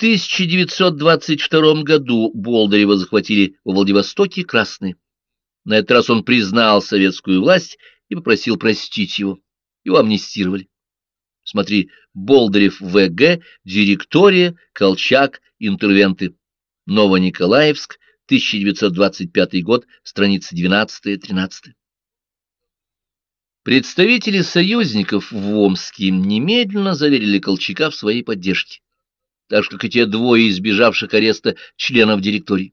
1922 году Болдырева захватили во Владивостоке красные. На этот раз он признал советскую власть и попросил простить его. Его амнистировали. Смотри, Болдырев В.Г., директория, Колчак, интервенты. Новониколаевск, 1925 год, страницы 12-13. Представители союзников в Омске немедленно заверили Колчака в своей поддержке, так же, как и те двое избежавших ареста членов директории.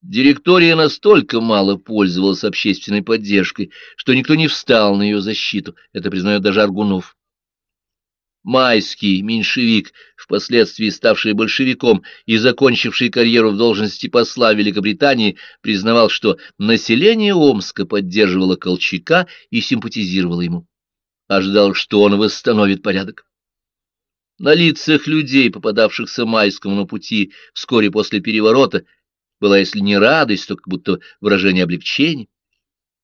Директория настолько мало пользовалась общественной поддержкой, что никто не встал на ее защиту, это признает даже Аргунов. Майский, меньшевик, впоследствии ставший большевиком и закончивший карьеру в должности посла Великобритании, признавал, что население Омска поддерживало Колчака и симпатизировало ему. Ожидал, что он восстановит порядок. На лицах людей, попадавшихся Майскому на пути вскоре после переворота, была, если не радость, то как будто выражение облегчения.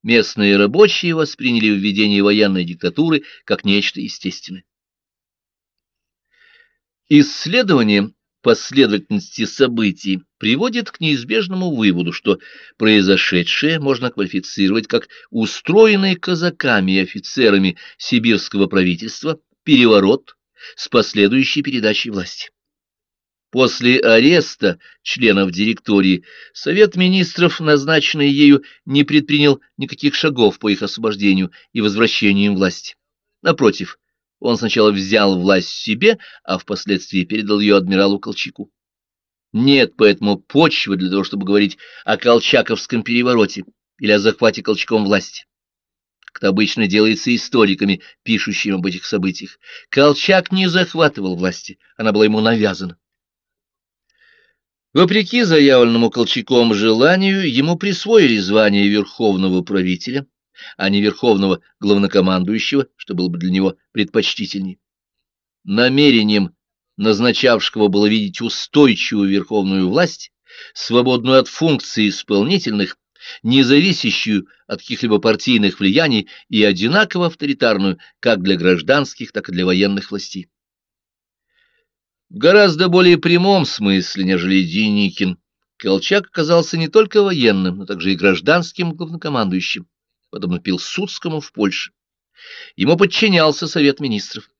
Местные рабочие восприняли введение военной диктатуры как нечто естественное. Исследование последовательности событий приводит к неизбежному выводу, что произошедшее можно квалифицировать как устроенный казаками и офицерами сибирского правительства переворот с последующей передачей власти. После ареста членов директории Совет министров, назначенный ею, не предпринял никаких шагов по их освобождению и возвращению им власти. Напротив, он сначала взял власть себе, а впоследствии передал ее адмиралу Колчаку. Нет поэтому почвы для того, чтобы говорить о Колчаковском перевороте или о захвате Колчаком власти. Как обычно делается историками, пишущими об этих событиях. Колчак не захватывал власти, она была ему навязана. Вопреки заявленному Колчаком желанию, ему присвоили звание верховного правителя, а не верховного главнокомандующего, что было бы для него предпочтительнее. Намерением назначавшего было видеть устойчивую верховную власть, свободную от функций исполнительных, не зависящую от каких-либо партийных влияний и одинаково авторитарную как для гражданских, так и для военных властей. В гораздо более прямом смысле, нежели Деникин, Колчак оказался не только военным, но также и гражданским главнокомандующим подобно Пилсудскому в Польше. Ему подчинялся Совет Министров.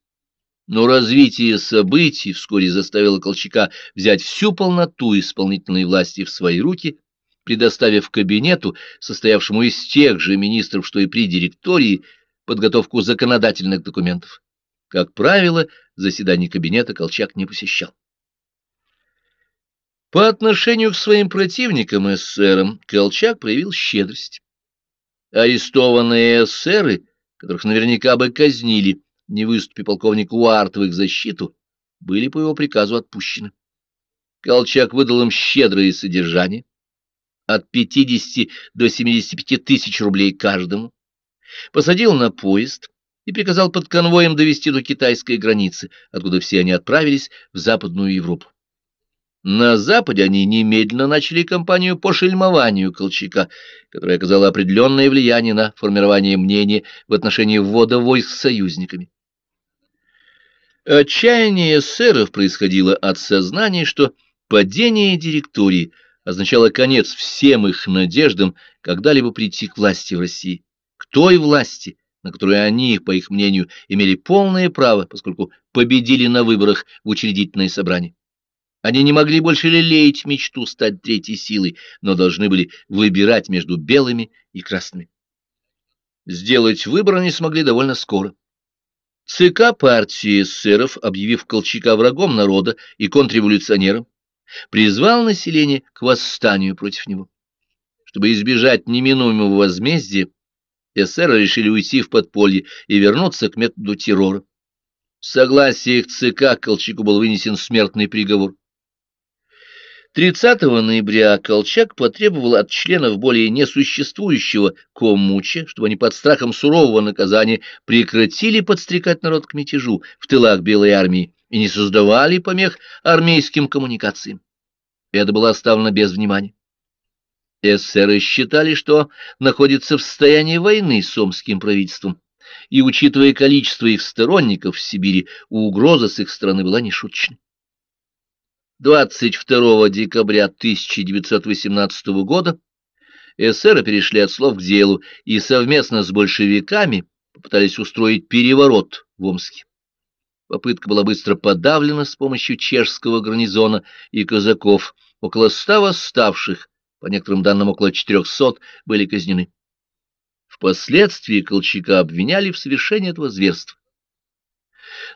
Но развитие событий вскоре заставило Колчака взять всю полноту исполнительной власти в свои руки, предоставив кабинету, состоявшему из тех же министров, что и при директории, подготовку законодательных документов. Как правило, заседаний кабинета Колчак не посещал. По отношению к своим противникам эсерам Колчак проявил щедрость. Арестованные эсеры, которых наверняка бы казнили, не выступи полковник Уарт в их защиту, были по его приказу отпущены. Колчак выдал им щедрое содержание, от 50 до 75 тысяч рублей каждому, посадил на поезд и приказал под конвоем довести до китайской границы, откуда все они отправились в Западную Европу. На Западе они немедленно начали кампанию по шельмованию Колчака, которая оказала определенное влияние на формирование мнения в отношении ввода войск с союзниками. Отчаяние эсеров происходило от сознания, что падение директории означало конец всем их надеждам когда-либо прийти к власти в России, к той власти, на которую они, по их мнению, имели полное право, поскольку победили на выборах в учредительное собрание. Они не могли больше лелеять мечту стать третьей силой, но должны были выбирать между белыми и красными. Сделать выбор они смогли довольно скоро. ЦК партии эсеров, объявив Колчака врагом народа и контрреволюционером, призвал население к восстанию против него. Чтобы избежать неминуемого возмездия, эсеры решили уйти в подполье и вернуться к методу террора. В согласии их ЦК Колчаку был вынесен смертный приговор. 30 ноября Колчак потребовал от членов более несуществующего коммуча, чтобы они под страхом сурового наказания прекратили подстрекать народ к мятежу в тылах Белой армии и не создавали помех армейским коммуникациям. Это было оставлено без внимания. Эсеры считали, что находятся в состоянии войны с омским правительством, и, учитывая количество их сторонников в Сибири, угроза с их стороны была нешуточной. 22 декабря 1918 года эсеры перешли от слов к делу и совместно с большевиками попытались устроить переворот в Омске. Попытка была быстро подавлена с помощью чешского гарнизона и казаков. Около ста восставших, по некоторым данным около четырехсот, были казнены. Впоследствии Колчака обвиняли в совершении этого зверства.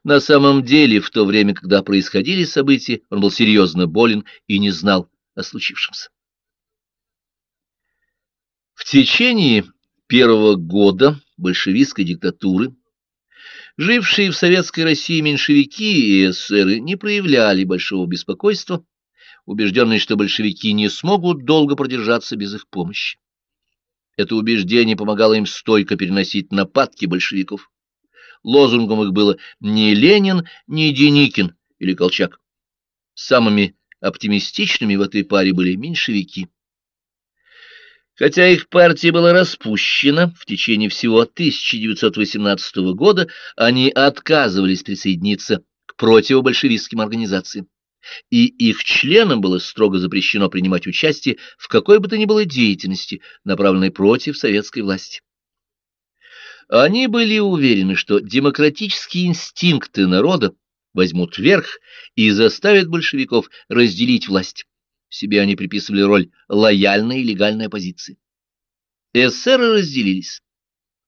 На самом деле, в то время, когда происходили события, он был серьезно болен и не знал о случившемся. В течение первого года большевистской диктатуры жившие в советской России меньшевики и эсеры не проявляли большого беспокойства, убежденные, что большевики не смогут долго продержаться без их помощи. Это убеждение помогало им стойко переносить нападки большевиков. Лозунгом их было не Ленин, не Деникин или Колчак. Самыми оптимистичными в этой паре были меньшевики. Хотя их партия была распущена в течение всего 1918 года, они отказывались присоединиться к противобольшевистским организациям, и их членам было строго запрещено принимать участие в какой бы то ни было деятельности, направленной против советской власти. Они были уверены, что демократические инстинкты народа возьмут верх и заставят большевиков разделить власть. Себе они приписывали роль лояльной и легальной оппозиции. Эсеры разделились.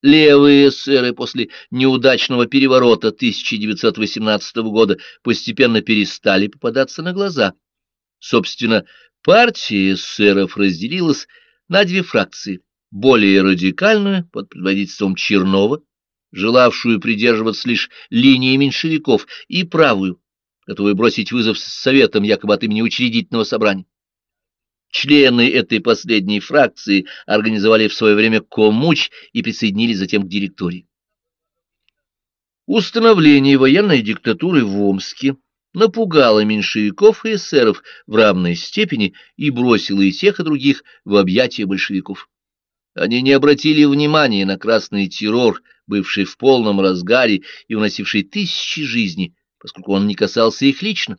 Левые эсеры после неудачного переворота 1918 года постепенно перестали попадаться на глаза. Собственно, партия эсеров разделилась на две фракции более радикальную, под предводительством Чернова, желавшую придерживаться лишь линии меньшевиков, и правую, готовую бросить вызов с советом якобы от имени учредительного собрания. Члены этой последней фракции организовали в свое время Комуч и присоединились затем к директории. Установление военной диктатуры в Омске напугало меньшевиков и эсеров в равной степени и бросило и тех, и других в объятия большевиков. Они не обратили внимания на красный террор, бывший в полном разгаре и уносивший тысячи жизней, поскольку он не касался их лично.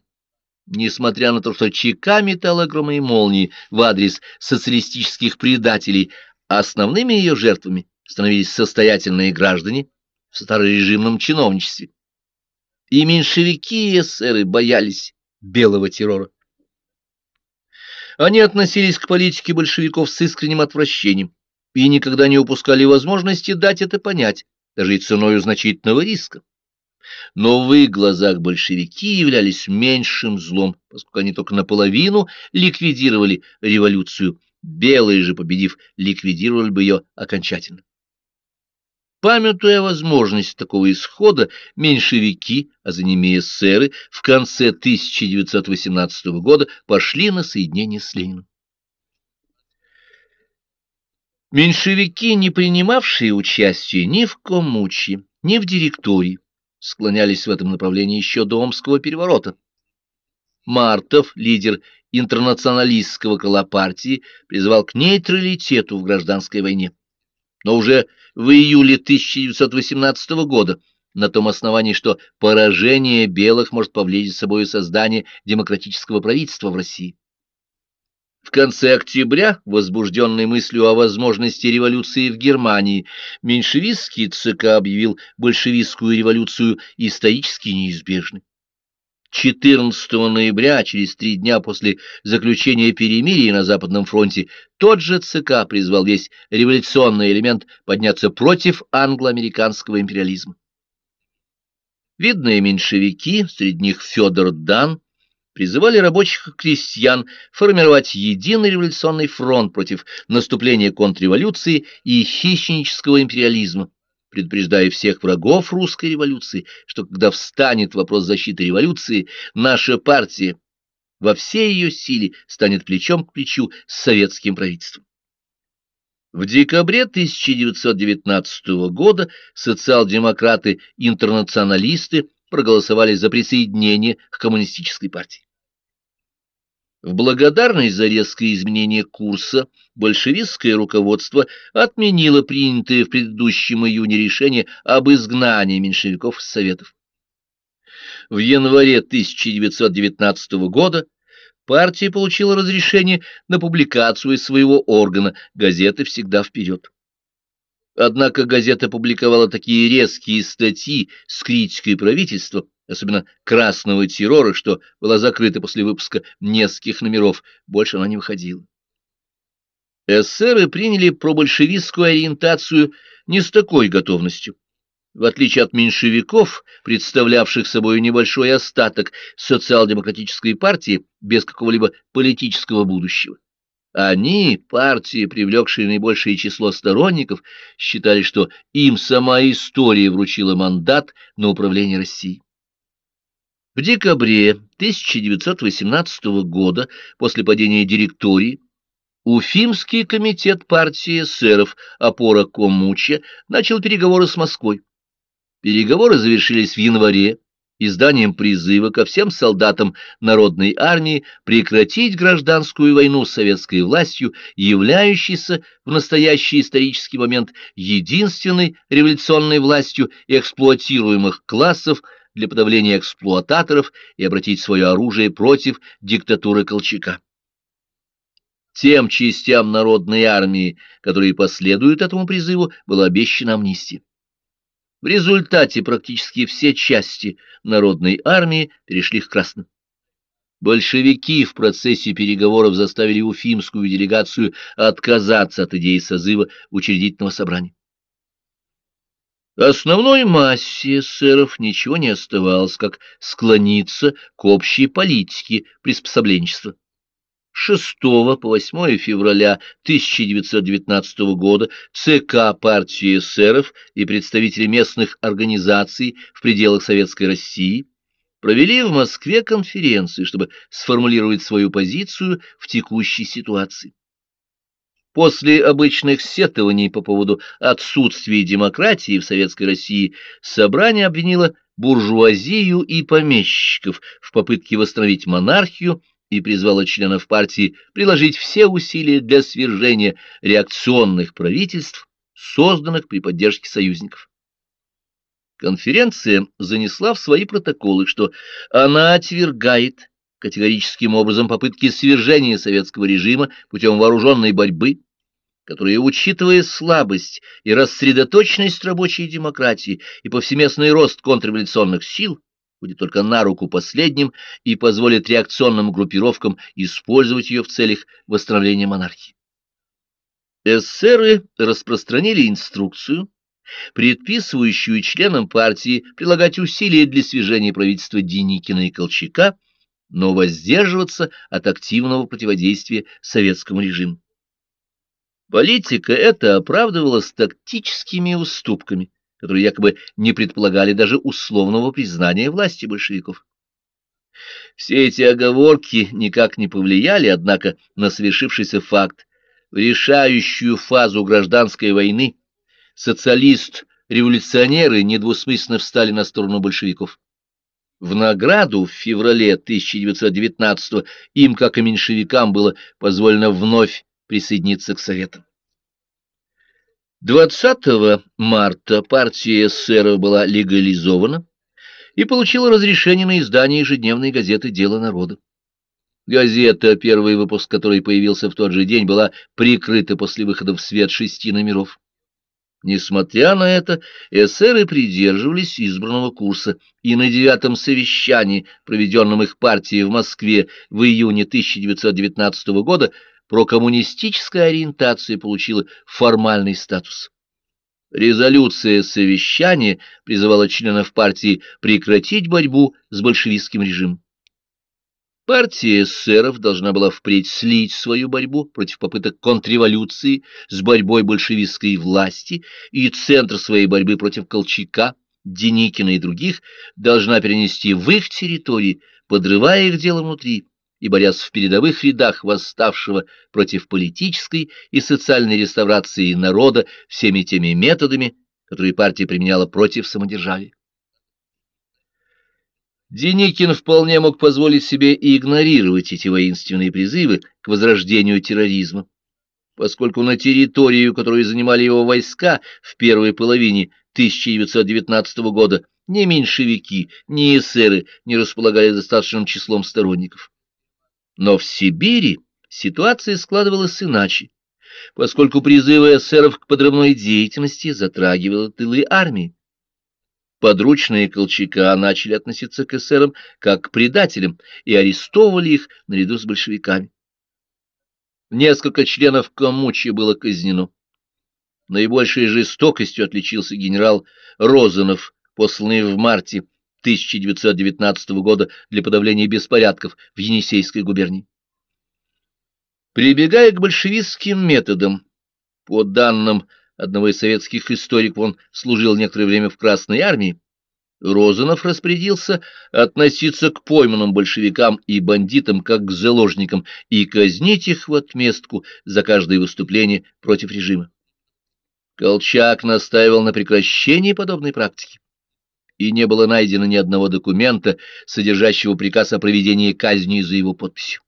Несмотря на то, что ЧК метала громы и молнии в адрес социалистических предателей, основными ее жертвами становились состоятельные граждане в старорежимном чиновничестве. И меньшевики и эсеры боялись белого террора. Они относились к политике большевиков с искренним отвращением и никогда не упускали возможности дать это понять, даже и ценой значительного риска. Но в их глазах большевики являлись меньшим злом, поскольку они только наполовину ликвидировали революцию, белые же, победив, ликвидировали бы ее окончательно. Памятуя о возможности такого исхода, меньшевики, а за ними эсеры, в конце 1918 года пошли на соединение с Лениным. Меньшевики, не принимавшие участие ни в Коммуче, ни в директории, склонялись в этом направлении еще до Омского переворота. Мартов, лидер интернационалистского крыла партии, призывал к нейтралитету в гражданской войне. Но уже в июле 1918 года, на том основании, что поражение белых может повлечь за собой создание демократического правительства в России. В конце октября, возбужденный мыслью о возможности революции в Германии, меньшевистский ЦК объявил большевистскую революцию исторически неизбежной. 14 ноября, через три дня после заключения перемирия на Западном фронте, тот же ЦК призвал весь революционный элемент подняться против англо-американского империализма. Видные меньшевики, среди них Федор Дан, призывали рабочих и крестьян формировать единый революционный фронт против наступления контрреволюции и хищнического империализма, предупреждая всех врагов русской революции, что когда встанет вопрос защиты революции, наша партия во всей ее силе станет плечом к плечу с советским правительством. В декабре 1919 года социал-демократы-интернационалисты проголосовали за присоединение к коммунистической партии. В благодарность за резкое изменение курса большевистское руководство отменило принятое в предыдущем июне решение об изгнании меньшевиков из Советов. В январе 1919 года партия получила разрешение на публикацию из своего органа газеты «Всегда вперед». Однако газета публиковала такие резкие статьи с критикой правительства, особенно красного террора, что была закрыта после выпуска нескольких номеров, больше она не выходила. Эсеры приняли пробольшевистскую ориентацию не с такой готовностью. В отличие от меньшевиков, представлявших собой небольшой остаток социал-демократической партии без какого-либо политического будущего, они, партии, привлекшие наибольшее число сторонников, считали, что им сама история вручила мандат на управление Россией. В декабре 1918 года, после падения директории, Уфимский комитет партии эсеров «Опора Коммуча» начал переговоры с Москвой. Переговоры завершились в январе изданием призыва ко всем солдатам Народной армии прекратить гражданскую войну с советской властью, являющейся в настоящий исторический момент единственной революционной властью эксплуатируемых классов для подавления эксплуататоров и обратить свое оружие против диктатуры Колчака. Тем частям Народной армии, которые последуют этому призыву, была обещана амнистия. В результате практически все части Народной армии перешли к красным. Большевики в процессе переговоров заставили уфимскую делегацию отказаться от идеи созыва учредительного собрания. Основной массе эсеров ничего не оставалось, как склониться к общей политике приспособленчества. 6 по 8 февраля 1919 года ЦК партии эсеров и представители местных организаций в пределах Советской России провели в Москве конференции, чтобы сформулировать свою позицию в текущей ситуации. После обычных сетований по поводу отсутствия демократии в Советской России собрание обвинило буржуазию и помещиков в попытке восстановить монархию и призвала членов партии приложить все усилия для свержения реакционных правительств, созданных при поддержке союзников. Конференция занесла в свои протоколы, что она отвергает категорическим образом попытки свержения советского режима путем вооруженной борьбы, которая, учитывая слабость и рассредоточенность рабочей демократии и повсеместный рост контрреволюционных сил, будет только на руку последним и позволит реакционным группировкам использовать ее в целях восстановления монархии. Эсеры распространили инструкцию, предписывающую членам партии прилагать усилия для свержения правительства Деникина и Колчака, но воздерживаться от активного противодействия советскому режиму. Политика эта оправдывалась тактическими уступками, которые якобы не предполагали даже условного признания власти большевиков. Все эти оговорки никак не повлияли, однако, на совершившийся факт. В решающую фазу гражданской войны социалист-революционеры недвусмысленно встали на сторону большевиков. В награду в феврале 1919 им, как и меньшевикам, было позволено вновь присоединиться к Советам. 20 марта партия эсеров была легализована и получила разрешение на издание ежедневной газеты «Дело народа». Газета, первый выпуск которой появился в тот же день, была прикрыта после выхода в свет шести номеров. Несмотря на это, эсеры придерживались избранного курса, и на девятом совещании, проведенном их партией в Москве в июне 1919 года, прокоммунистическая ориентация получила формальный статус. Резолюция совещания призывала членов партии прекратить борьбу с большевистским режимом. Партия эсеров должна была впредь слить свою борьбу против попыток контрреволюции с борьбой большевистской власти и центр своей борьбы против Колчака, Деникина и других должна перенести в их территории, подрывая их дело внутри и борясь в передовых рядах восставшего против политической и социальной реставрации народа всеми теми методами, которые партия применяла против самодержавия. Деникин вполне мог позволить себе и игнорировать эти воинственные призывы к возрождению терроризма, поскольку на территорию, которую занимали его войска в первой половине 1919 года, ни меньшевики, ни эсеры не располагали достаточным числом сторонников. Но в Сибири ситуация складывалась иначе, поскольку призывы эсеров к подрывной деятельности затрагивали тылы армии. Подручные Колчака начали относиться к эсерам как к предателям и арестовывали их наряду с большевиками. Несколько членов Комучи было казнено. Наибольшей жестокостью отличился генерал Розанов, посланный в марте 1919 года для подавления беспорядков в Енисейской губернии. Прибегая к большевистским методам, по данным одного из советских историков, он служил некоторое время в Красной армии, Розанов распорядился относиться к пойманным большевикам и бандитам как к заложникам и казнить их в отместку за каждое выступление против режима. Колчак настаивал на прекращении подобной практики, и не было найдено ни одного документа, содержащего приказ о проведении казни за его подписью.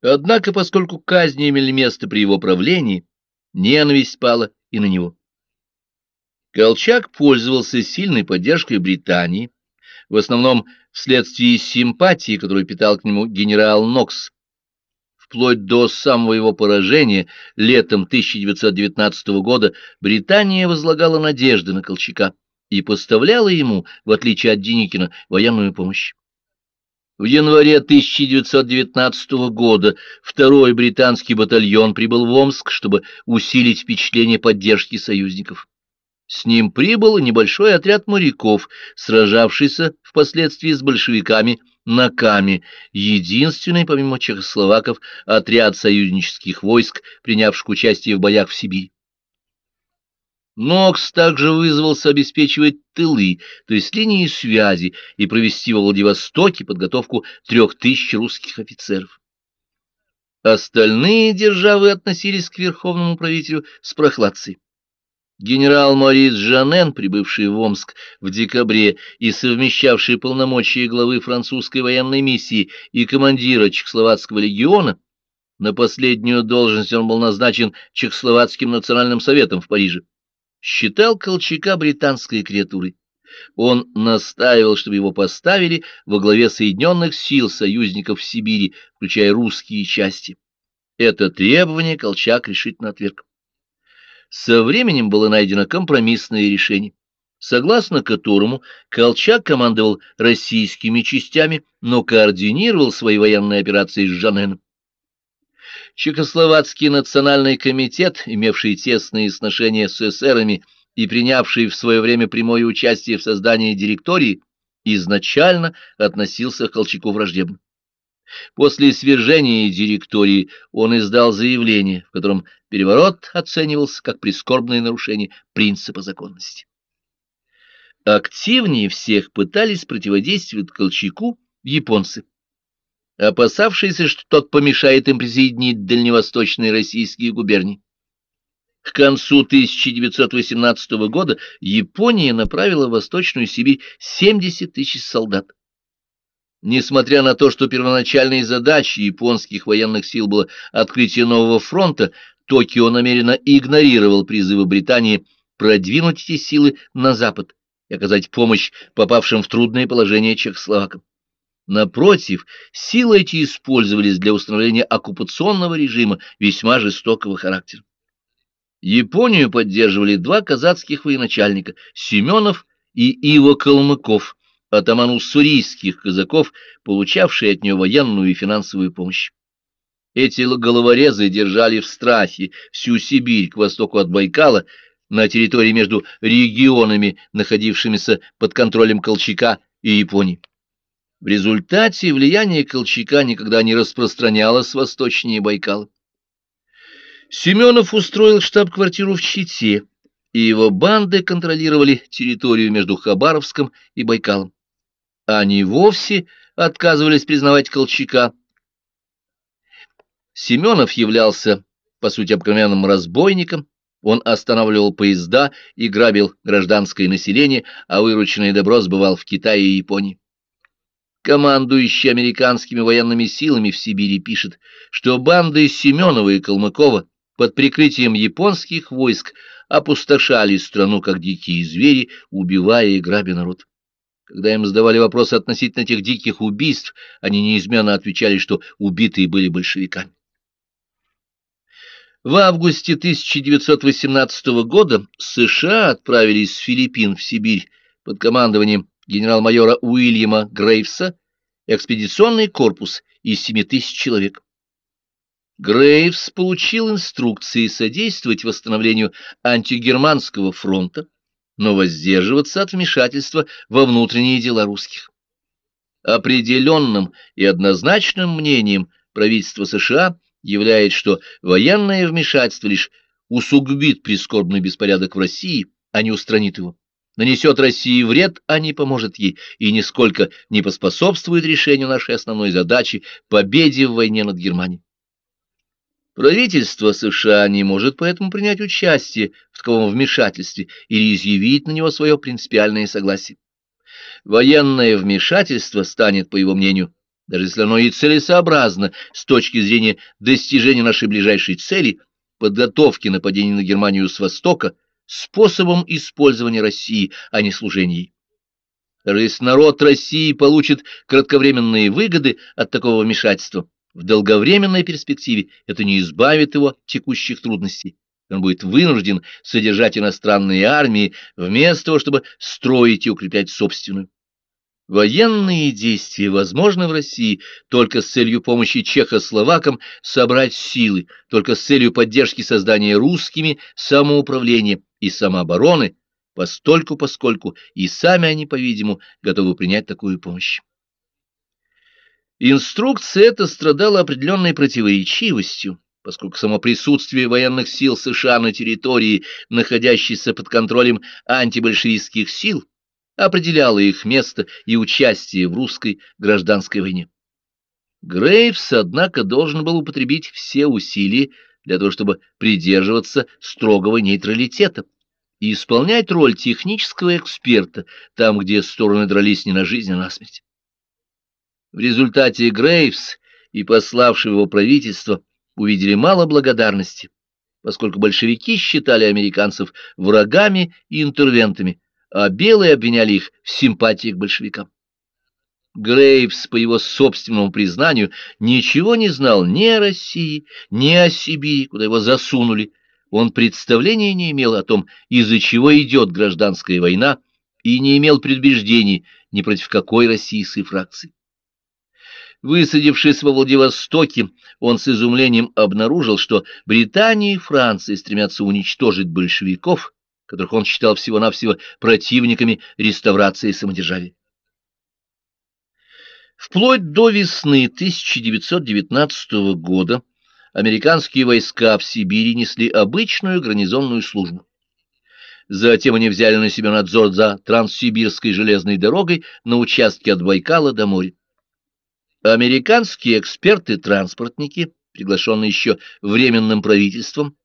Однако, поскольку казни имели место при его правлении, ненависть пала и на него. Колчак пользовался сильной поддержкой Британии, в основном вследствие симпатии, которую питал к нему генерал Нокс. Вплоть до самого его поражения летом 1919 года Британия возлагала надежды на Колчака и поставляла ему, в отличие от Деникина, военную помощь. В январе 1919 года второй британский батальон прибыл в Омск, чтобы усилить впечатление поддержки союзников. С ним прибыл небольшой отряд моряков, сражавшийся впоследствии с большевиками на Каме, единственный, помимо чехословаков, отряд союзнических войск, принявших участие в боях в Сибири. Нокс также вызвался обеспечивать тылы, то есть линии связи, и провести во Владивостоке подготовку трех тысяч русских офицеров. Остальные державы относились к верховному правителю с прохладцей. Генерал Морис Жанен, прибывший в Омск в декабре и совмещавший полномочия главы французской военной миссии и командира Чехословацкого легиона, на последнюю должность он был назначен Чехословацким национальным советом в Париже, считал Колчака британской креатурой. Он настаивал, чтобы его поставили во главе Соединенных сил союзников в Сибири, включая русские части. Это требование Колчак решительно отверг. Со временем было найдено компромиссное решение, согласно которому Колчак командовал российскими частями, но координировал свои военные операции с Жаненом. Чехословацкий национальный комитет, имевший тесные сношения с эсерами и принявший в свое время прямое участие в создании директории, изначально относился к Колчаку враждебно. После свержения директории он издал заявление, в котором переворот оценивался как прискорбное нарушение принципа законности. Активнее всех пытались противодействовать Колчаку японцы, опасавшиеся, что тот помешает им присоединить дальневосточные российские губернии. К концу 1918 года Япония направила в Восточную Сибирь 70 тысяч солдат. Несмотря на то, что первоначальной задачей японских военных сил было открытие нового фронта, Токио намеренно игнорировал призывы Британии продвинуть эти силы на запад и оказать помощь попавшим в трудное положение чехословакам. Напротив, силы эти использовались для установления оккупационного режима весьма жестокого характера. Японию поддерживали два казацких военачальника – Семенов и Иво Калмыков, атаман уссурийских казаков, получавшие от нее военную и финансовую помощь. Эти головорезы держали в страхе всю Сибирь к востоку от Байкала, на территории между регионами, находившимися под контролем Колчака и Японии. В результате влияние Колчака никогда не распространялось восточнее Байкала. Семенов устроил штаб-квартиру в Чите, и его банды контролировали территорию между Хабаровском и Байкалом. Они вовсе отказывались признавать Колчака. Семенов являлся, по сути, обыкновенным разбойником, он останавливал поезда и грабил гражданское население, а вырученное добро сбывал в Китае и Японии. Командующий американскими военными силами в Сибири пишет, что банды Семенова и Калмыкова под прикрытием японских войск опустошали страну, как дикие звери, убивая и грабя народ. Когда им задавали вопросы относительно этих диких убийств, они неизменно отвечали, что убитые были большевиками. В августе 1918 года США отправили из Филиппин в Сибирь под командованием генерал-майора Уильяма Грейвса экспедиционный корпус из 7 тысяч человек. Грейвс получил инструкции содействовать восстановлению антигерманского фронта, но воздерживаться от вмешательства во внутренние дела русских. Определенным и однозначным мнением правительства США является, что военное вмешательство лишь усугубит прискорбный беспорядок в России, а не устранит его, нанесет России вред, а не поможет ей, и нисколько не поспособствует решению нашей основной задачи – победе в войне над Германией. Правительство США не может поэтому принять участие в таком вмешательстве или изъявить на него свое принципиальное согласие. Военное вмешательство станет, по его мнению, даже если оно и целесообразно с точки зрения достижения нашей ближайшей цели, подготовки нападения на Германию с Востока, способом использования России, а не служения ей. Даже народ России получит кратковременные выгоды от такого вмешательства, в долговременной перспективе это не избавит его от текущих трудностей. Он будет вынужден содержать иностранные армии вместо того, чтобы строить и укреплять собственную. Военные действия возможны в России только с целью помощи чехословакам собрать силы, только с целью поддержки создания русскими самоуправления и самообороны, постольку поскольку и сами они, по-видимому, готовы принять такую помощь. Инструкция эта страдала определенной противоречивостью, поскольку само присутствие военных сил США на территории, находящейся под контролем антибольшевистских сил, определяло их место и участие в русской гражданской войне. Грейвс, однако, должен был употребить все усилия для того, чтобы придерживаться строгого нейтралитета и исполнять роль технического эксперта там, где стороны дрались не на жизнь, а на смерть. В результате Грейвс и пославшего его правительство увидели мало благодарности, поскольку большевики считали американцев врагами и интервентами, а белые обвиняли их в симпатии к большевикам. Грейвс, по его собственному признанию, ничего не знал ни о России, ни о Сибири, куда его засунули. Он представления не имел о том, из-за чего идет гражданская война, и не имел предубеждений ни против какой российской фракции. Высадившись во Владивостоке, он с изумлением обнаружил, что Британия и Франция стремятся уничтожить большевиков, которых он считал всего-навсего противниками реставрации самодержавия. Вплоть до весны 1919 года американские войска в Сибири несли обычную гарнизонную службу. Затем они взяли на себя надзор за Транссибирской железной дорогой на участке от Байкала до моря. Американские эксперты-транспортники, приглашенные еще Временным правительством,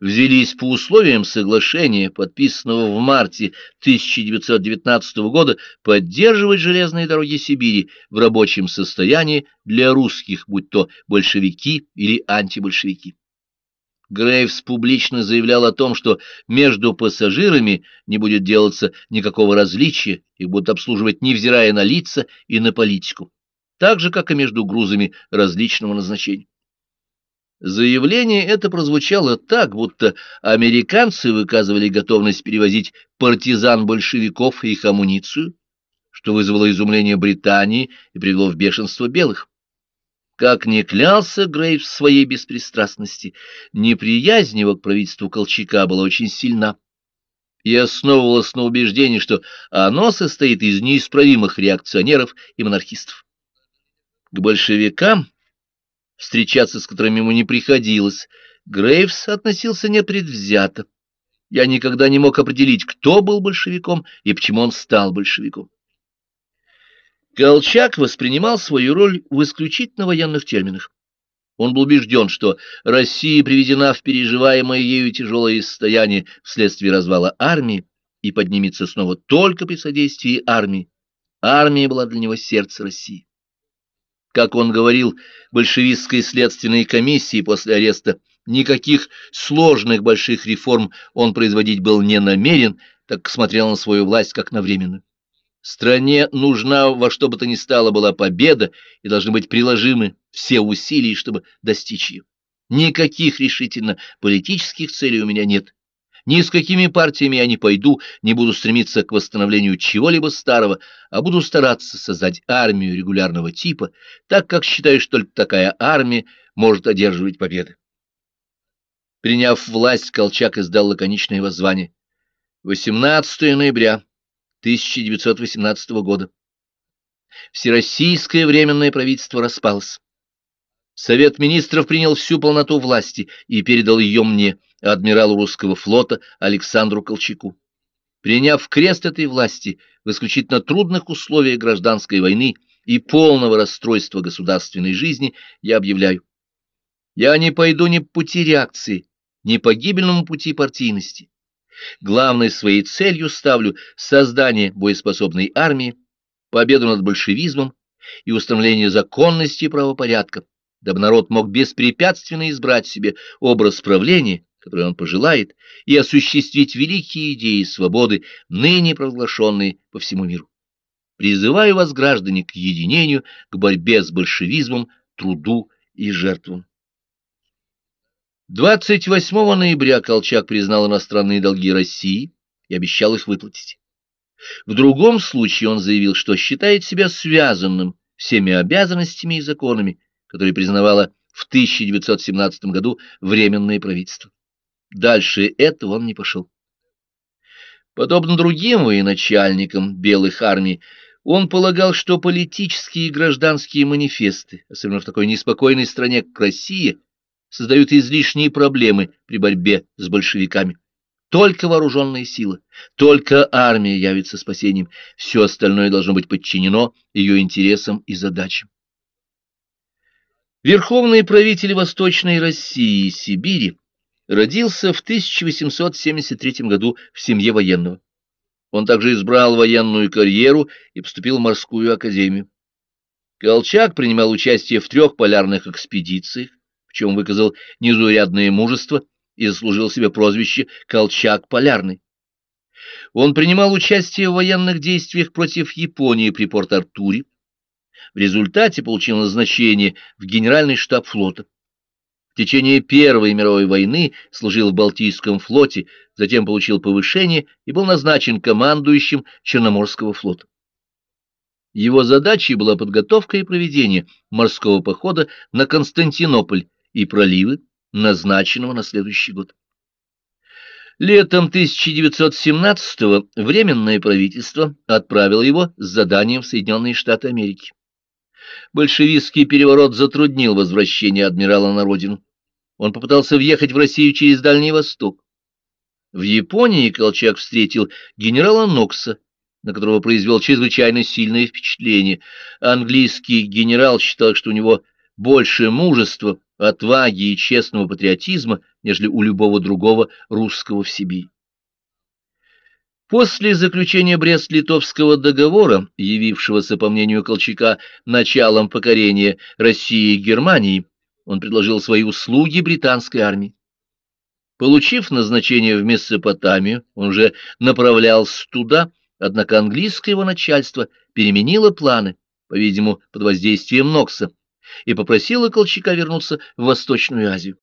взялись по условиям соглашения, подписанного в марте 1919 года, поддерживать железные дороги Сибири в рабочем состоянии для русских, будь то большевики или антибольшевики. Грейвс публично заявлял о том, что между пассажирами не будет делаться никакого различия, их будут обслуживать невзирая на лица и на политику так же, как и между грузами различного назначения. Заявление это прозвучало так, будто американцы выказывали готовность перевозить партизан-большевиков и их амуницию, что вызвало изумление Британии и привело в бешенство белых. Как не клялся Грейв в своей беспристрастности, неприязнь его к правительству Колчака была очень сильна и основывалась на убеждении, что оно состоит из неисправимых реакционеров и монархистов. К большевикам, встречаться с которыми ему не приходилось, Грейвс относился непредвзято. Я никогда не мог определить, кто был большевиком и почему он стал большевиком. Колчак воспринимал свою роль в исключительно военных терминах. Он был убежден, что Россия приведена в переживаемое ею тяжелое состояние вследствие развала армии и поднимется снова только при содействии армии. Армия была для него сердце России. Как он говорил большевистской следственной комиссии после ареста, никаких сложных больших реформ он производить был не намерен, так смотрел на свою власть как на временную. Стране нужна во что бы то ни стало была победа, и должны быть приложимы все усилия, чтобы достичь ее. Никаких решительно политических целей у меня нет. Ни с какими партиями я не пойду, не буду стремиться к восстановлению чего-либо старого, а буду стараться создать армию регулярного типа, так как считаю, что только такая армия может одерживать победы. Приняв власть, Колчак издал лаконичное воззвание. 18 ноября 1918 года. Всероссийское временное правительство распалось. Совет министров принял всю полноту власти и передал ее мне, адмиралу русского флота Александру Колчаку. Приняв крест этой власти в исключительно трудных условиях гражданской войны и полного расстройства государственной жизни, я объявляю. Я не пойду ни по пути реакции, ни по гибельному пути партийности. Главной своей целью ставлю создание боеспособной армии, победу над большевизмом и установление законности и правопорядка, дабы народ мог беспрепятственно избрать себе образ правления, который он пожелает, и осуществить великие идеи свободы, ныне провозглашенные по всему миру. Призываю вас, граждане, к единению, к борьбе с большевизмом, труду и жертвам. 28 ноября Колчак признал иностранные долги России и обещал их выплатить. В другом случае он заявил, что считает себя связанным всеми обязанностями и законами, которые признавало в 1917 году Временное правительство. Дальше этого он не пошел. Подобно другим военачальникам белых армий, он полагал, что политические и гражданские манифесты, особенно в такой неспокойной стране, как Россия, создают излишние проблемы при борьбе с большевиками. Только вооруженная сила, только армия явится спасением, все остальное должно быть подчинено ее интересам и задачам. Верховный правитель Восточной России и Сибири родился в 1873 году в семье военного. Он также избрал военную карьеру и поступил в морскую академию. Колчак принимал участие в трех полярных экспедициях, в чем выказал незаурядное мужество и заслужил себе прозвище «Колчак полярный». Он принимал участие в военных действиях против Японии при Порт-Артуре, в результате получил назначение в Генеральный штаб флота. В течение Первой мировой войны служил в Балтийском флоте, затем получил повышение и был назначен командующим Черноморского флота. Его задачей была подготовка и проведение морского похода на Константинополь и проливы, назначенного на следующий год. Летом 1917-го Временное правительство отправило его с заданием в Соединенные Штаты Америки большевистский переворот затруднил возвращение адмирала на родину. Он попытался въехать в Россию через Дальний Восток. В Японии Колчак встретил генерала Нокса, на которого произвел чрезвычайно сильное впечатление. Английский генерал считал, что у него больше мужества, отваги и честного патриотизма, нежели у любого другого русского в Сибири. После заключения Брест-Литовского договора, явившегося, по мнению Колчака, началом покорения России и Германии, он предложил свои услуги британской армии. Получив назначение в Месопотамию, он уже направлялся туда, однако английское его начальство переменило планы, по-видимому, под воздействием Нокса, и попросило Колчака вернуться в Восточную Азию.